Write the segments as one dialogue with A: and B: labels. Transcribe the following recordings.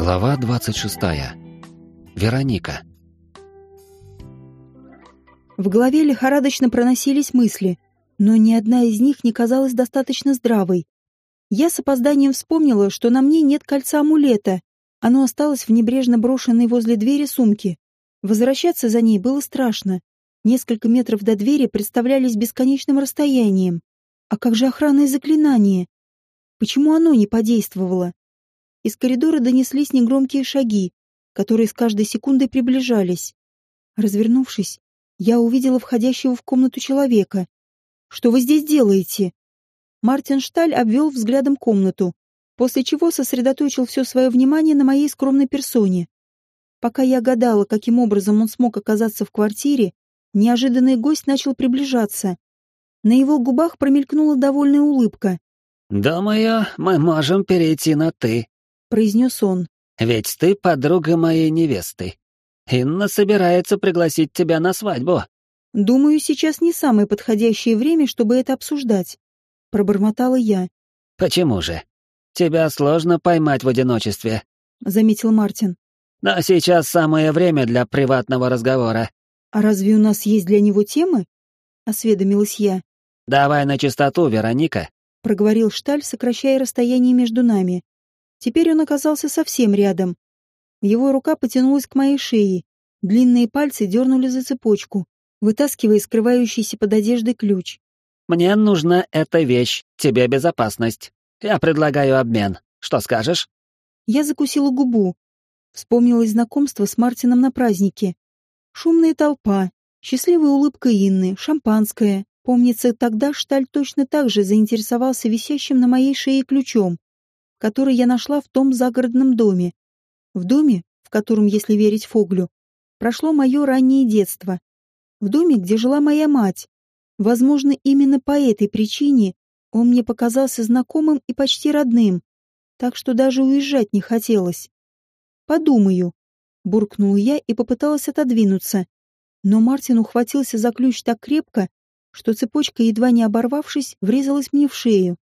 A: Глава 26. Вероника.
B: В голове лихорадочно проносились мысли, но ни одна из них не казалась достаточно здравой. Я с опозданием вспомнила, что на мне нет кольца амулета. Оно осталось в небрежно брошенной возле двери сумке. Возвращаться за ней было страшно. Несколько метров до двери представлялись бесконечным расстоянием. А как же охранное заклинание? Почему оно не подействовало? Из коридора донеслись негромкие шаги, которые с каждой секундой приближались. Развернувшись, я увидела входящего в комнату человека. «Что вы здесь делаете?» Мартин Шталь обвел взглядом комнату, после чего сосредоточил все свое внимание на моей скромной персоне. Пока я гадала, каким образом он смог оказаться в квартире, неожиданный гость начал приближаться. На его губах промелькнула довольная улыбка.
C: «Думаю, мы можем перейти на «ты», —
B: произнес он.
C: «Ведь ты подруга моей невесты. Инна собирается пригласить тебя на свадьбу».
B: «Думаю, сейчас не самое подходящее время, чтобы это обсуждать», — пробормотала я.
C: «Почему же? Тебя сложно поймать в одиночестве», —
B: заметил Мартин.
C: «Но сейчас самое время для приватного разговора».
B: «А разве у нас есть для него темы?» — осведомилась я.
C: «Давай на чистоту, Вероника
B: проговорил Шталь, сокращая расстояние между нами. Теперь он оказался совсем рядом. Его рука потянулась к моей шее. Длинные пальцы дернули за цепочку, вытаскивая скрывающийся под одеждой ключ.
C: «Мне нужна эта вещь, тебе безопасность. Я предлагаю обмен. Что скажешь?»
B: Я закусила губу. Вспомнилось знакомство с Мартином на празднике. Шумная толпа, счастливая улыбка Инны, шампанское, Помнится, тогда Шталь точно так же заинтересовался висящим на моей шее ключом, который я нашла в том загородном доме. В доме, в котором, если верить Фоглю, прошло мое раннее детство. В доме, где жила моя мать. Возможно, именно по этой причине он мне показался знакомым и почти родным, так что даже уезжать не хотелось. «Подумаю», — буркнул я и попыталась отодвинуться. Но Мартин ухватился за ключ так крепко, что цепочка, едва не оборвавшись, врезалась мне в шею.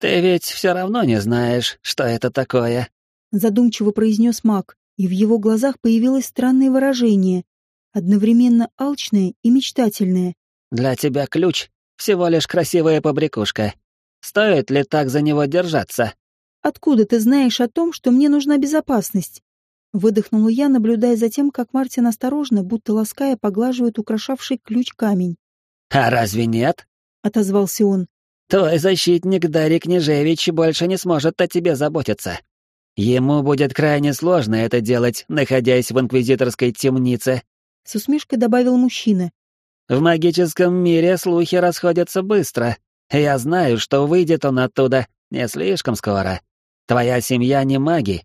C: «Ты ведь все равно не знаешь, что это такое», —
B: задумчиво произнес маг, и в его глазах появилось странное выражение, одновременно алчное и мечтательное.
C: «Для тебя ключ — всего лишь красивая побрякушка. Стоит ли так за него держаться?»
B: «Откуда ты знаешь о том, что мне нужна безопасность?» Выдохнула я, наблюдая за тем, как Мартин осторожно, будто лаская, поглаживает украшавший ключ камень.
C: «А разве нет?»
B: — отозвался он.
C: «Твой защитник Дарик Княжевич больше не сможет о тебе заботиться. Ему будет крайне сложно это делать, находясь в инквизиторской темнице», —
B: с усмешкой добавил мужчина.
C: «В магическом мире слухи расходятся быстро. Я знаю, что выйдет он оттуда не слишком скоро. Твоя семья не маги.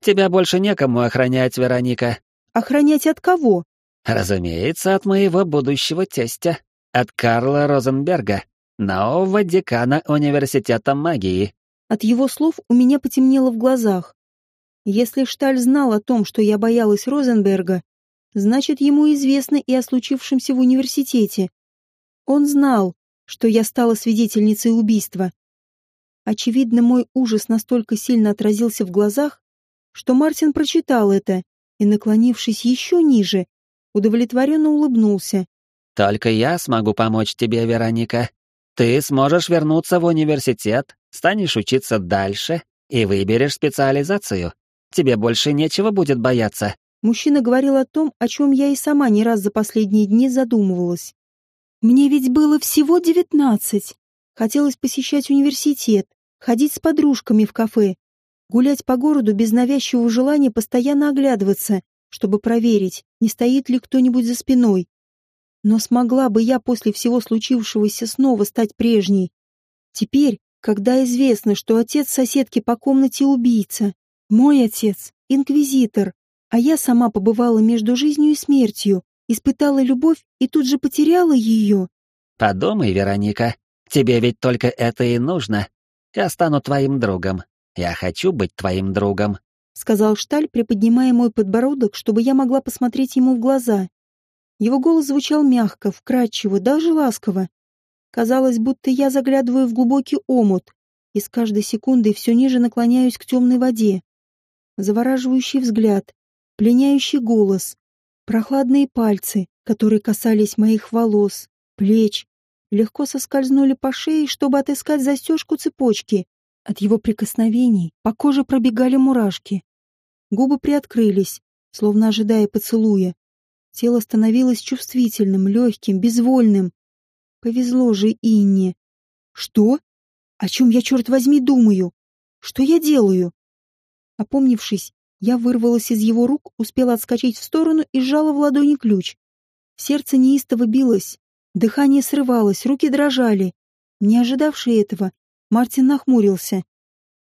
C: Тебя больше некому охранять, Вероника».
B: «Охранять от кого?»
C: «Разумеется, от моего будущего тестя», от Карла Розенберга, нового декана Университета магии.
B: От его слов у меня потемнело в глазах. Если Шталь знал о том, что я боялась Розенберга, значит, ему известно и о случившемся в университете. Он знал, что я стала свидетельницей убийства. Очевидно, мой ужас настолько сильно отразился в глазах, что Мартин прочитал это и, наклонившись еще ниже, удовлетворенно улыбнулся.
C: Только я смогу помочь тебе, Вероника. Ты сможешь вернуться в университет, станешь учиться дальше и выберешь специализацию. Тебе больше нечего будет бояться.
B: Мужчина говорил о том, о чем я и сама не раз за последние дни задумывалась. Мне ведь было всего девятнадцать. Хотелось посещать университет, ходить с подружками в кафе, гулять по городу без навязчивого желания постоянно оглядываться, чтобы проверить, не стоит ли кто-нибудь за спиной. Но смогла бы я после всего случившегося снова стать прежней? Теперь, когда известно, что отец соседки по комнате убийца, мой отец — инквизитор, а я сама побывала между жизнью и смертью, испытала любовь и тут же потеряла ее.
C: Подумай, Вероника, тебе ведь только это и нужно. Я стану твоим другом. Я хочу быть твоим другом, —
B: сказал Шталь, приподнимая мой подбородок, чтобы я могла посмотреть ему в глаза. Его голос звучал мягко, вкрадчиво, даже ласково. Казалось, будто я заглядываю в глубокий омут и с каждой секундой все ниже наклоняюсь к темной воде. завораживающий взгляд, пленяющий голос, прохладные пальцы, которые касались моих волос, плеч, легко соскользнули по шее, чтобы отыскать застежку цепочки. От его прикосновений по коже пробегали мурашки. Губы приоткрылись, словно ожидая поцелуя. Тело становилось чувствительным, легким, безвольным. Повезло же Инне. Что? О чем я, черт возьми, думаю? Что я делаю? Опомнившись, я вырвалась из его рук, успела отскочить в сторону и сжала в ладони ключ. Сердце неистово билось, дыхание срывалось, руки дрожали. Не ожидавший этого, Мартин нахмурился.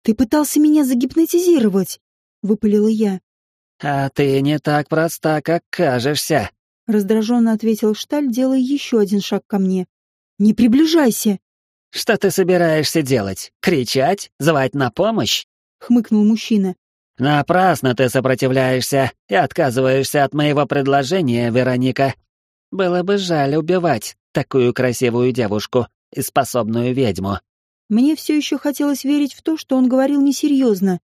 B: «Ты пытался меня загипнотизировать!» — выпалила я.
C: «А ты не так проста, как кажешься», —
B: раздраженно ответил Шталь, делая еще один шаг ко мне. «Не приближайся!»
C: «Что ты собираешься делать? Кричать? Звать на помощь?»
B: — хмыкнул мужчина.
C: «Напрасно ты сопротивляешься и отказываешься от моего предложения, Вероника. Было бы жаль убивать такую красивую девушку и способную ведьму».
B: Мне все еще хотелось верить в то, что он говорил несерьезно.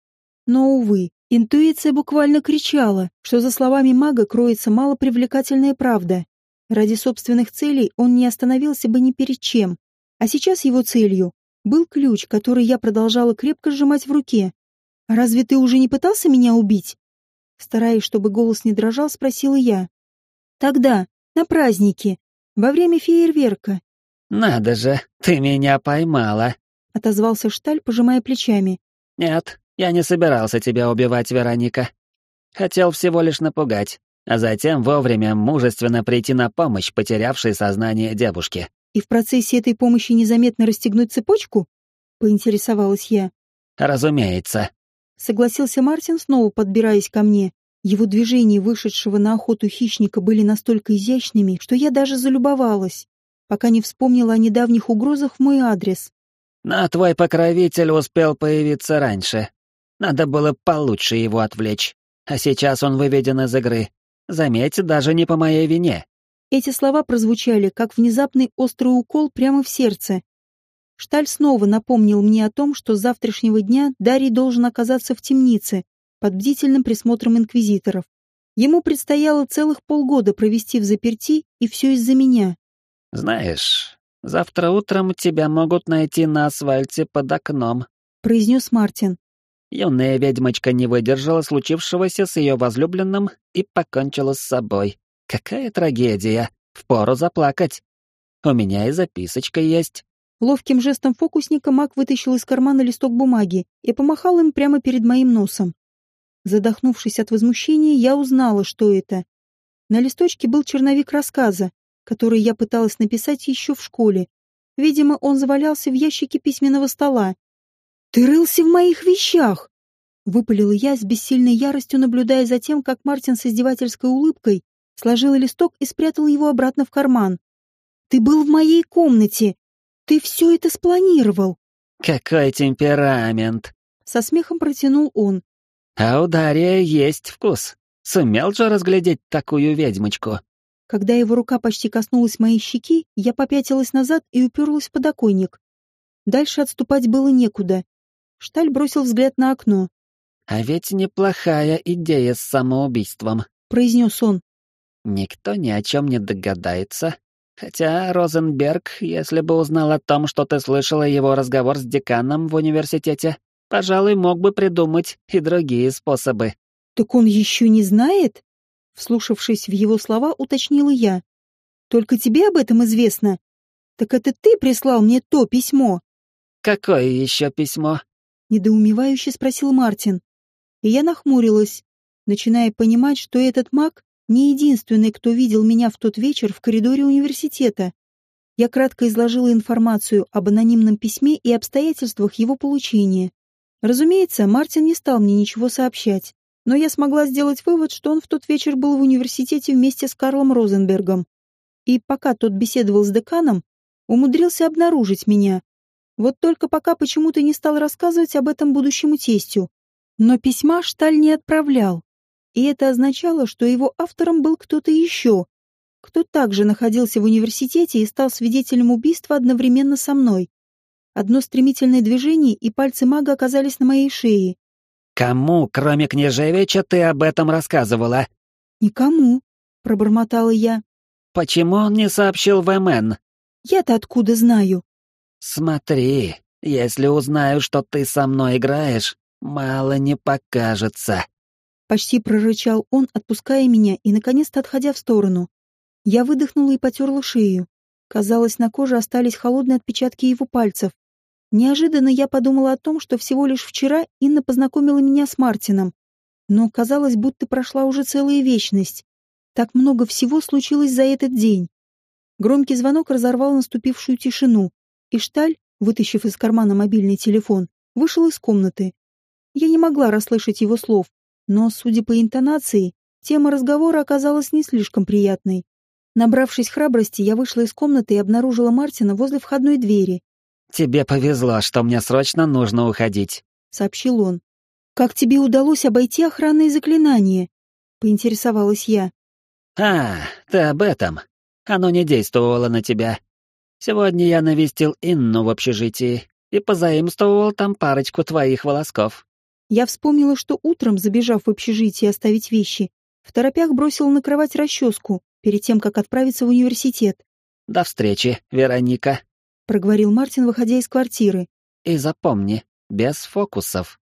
B: Но, увы, Интуиция буквально кричала, что за словами мага кроется малопривлекательная правда. Ради собственных целей он не остановился бы ни перед чем. А сейчас его целью был ключ, который я продолжала крепко сжимать в руке. «Разве ты уже не пытался меня убить?» Стараясь, чтобы голос не дрожал, спросила я. «Тогда, на празднике, во время фейерверка».
C: «Надо же, ты меня поймала», —
B: отозвался Шталь, пожимая плечами.
C: «Нет, я не собирался тебя убивать, Вероника. Хотел всего лишь напугать, а затем вовремя мужественно прийти на помощь потерявшей сознание девушке.
B: И в процессе этой помощи незаметно расстегнуть цепочку? Поинтересовалась я.
C: Разумеется.
B: Согласился Мартин, снова подбираясь ко мне. Его движения вышедшего на охоту хищника были настолько изящными, что я даже залюбовалась, пока не вспомнила о недавних угрозах в мой адрес.
C: Но твой покровитель успел появиться раньше, надо было получше его отвлечь. А сейчас он выведен из игры. Заметь, даже не по моей вине.
B: Эти слова прозвучали, как внезапный острый укол прямо в сердце. Шталь снова напомнил мне о том, что с завтрашнего дня Дарий должен оказаться в темнице, под бдительным присмотром инквизиторов. Ему предстояло целых полгода провести в заперти, и все из-за меня.
C: «Знаешь, завтра утром тебя могут найти на асфальте под окном», —
B: произнес Мартин.
C: Юная ведьмочка не выдержала случившегося с ее возлюбленным и покончила с собой. Какая трагедия! Впору заплакать. У меня и записочка есть.
B: Ловким жестом фокусника маг вытащил из кармана листок бумаги и помахал им прямо перед моим носом. Задохнувшись от возмущения, я узнала, что это. На листочке был черновик рассказа, который я пыталась написать еще в школе. Видимо, он завалялся в ящике письменного стола. «Ты рылся в моих вещах!» Выпалила я с бессильной яростью, наблюдая за тем, как Мартин с издевательской улыбкой сложил листок и спрятал его обратно в карман. «Ты был в моей комнате! Ты все это спланировал!»
C: «Какой темперамент!»
B: Со смехом протянул он.
C: «А у Дарья есть вкус. Сумел же разглядеть такую ведьмочку!»
B: Когда его рука почти коснулась моей щеки, я попятилась назад и уперлась в подоконник. Дальше отступать было некуда. Шталь бросил взгляд на окно.
C: «А ведь неплохая идея с самоубийством», —
B: произнес он.
C: «Никто ни о чем не догадается. Хотя Розенберг, если бы узнал о том, что ты слышала его разговор с деканом в университете, пожалуй, мог бы придумать и другие способы».
B: «Так он еще не знает?» Вслушавшись в его слова, уточнила я. «Только тебе об этом известно? Так это ты прислал мне то письмо?»
C: «Какое еще письмо?»
B: Недоумевающе спросил Мартин. И я нахмурилась, начиная понимать, что этот маг не единственный, кто видел меня в тот вечер в коридоре университета. Я кратко изложила информацию об анонимном письме и обстоятельствах его получения. Разумеется, Мартин не стал мне ничего сообщать, но я смогла сделать вывод, что он в тот вечер был в университете вместе с Карлом Розенбергом. И пока тот беседовал с деканом, умудрился обнаружить меня, вот только пока почему-то не стал рассказывать об этом будущему тестю. Но письма Шталь не отправлял. И это означало, что его автором был кто-то еще, кто также находился в университете и стал свидетелем убийства одновременно со мной. Одно стремительное движение, и пальцы мага оказались на моей шее.
C: Кому, кроме княжевича, ты об этом рассказывала?
B: Никому, пробормотала я.
C: Почему он не сообщил в МН?
B: Я-то откуда знаю?
C: Смотри, если узнаю, что ты со мной играешь, мало не покажется.
B: Почти прорычал он, отпуская меня и наконец-то отходя в сторону. Я выдохнула и потерла шею. Казалось, на коже остались холодные отпечатки его пальцев. Неожиданно я подумала о том, что всего лишь вчера Инна познакомила меня с Мартином. Но казалось, будто прошла уже целая вечность. Так много всего случилось за этот день. Громкий звонок разорвал наступившую тишину, и Шталь, вытащив из кармана мобильный телефон, вышел из комнаты. Я не могла расслышать его слов, но, судя по интонации, тема разговора оказалась не слишком приятной. Набравшись храбрости, я вышла из комнаты и обнаружила Мартина возле входной двери.
C: «Тебе повезло, что мне срочно нужно уходить», —
B: сообщил он. «Как тебе удалось обойти охранные заклинания?» — поинтересовалась я.
C: «А, ты об этом. Оно не действовало на тебя. Сегодня я навестил Инну в общежитии и позаимствовал там парочку твоих волосков».
B: Я вспомнила, что утром, забежав в общежитие оставить вещи, в торопях бросила на кровать расческу перед тем, как отправиться в университет.
C: «До встречи, Вероника»,
B: проговорил Мартин, выходя из квартиры.
C: «И запомни, без фокусов».